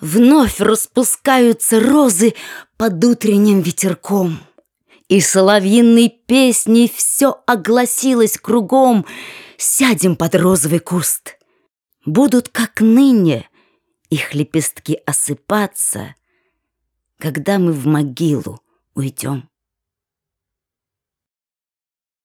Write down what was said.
Вновь распускаются розы под утренним ветерком. И соловьиной песней все огласилось кругом. Сядем под розовый куст. Будут, как ныне, их лепестки осыпаться, Когда мы в могилу уйдем.